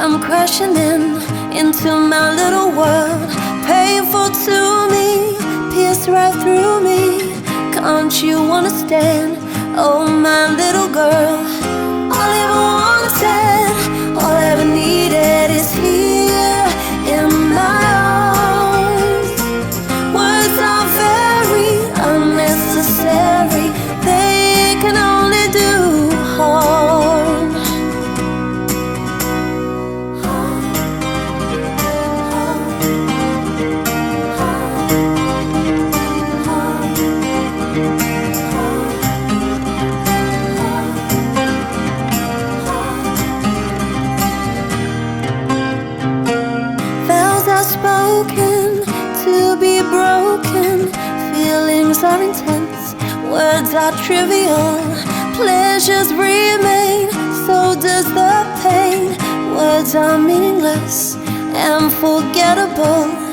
come crashing in into my little world. Painful to me, pierce right through me. Can't you understand? Oh, my little girl, Olive things are trivial, pleasures remain, so does the pain. Words are meaningless and forgettable.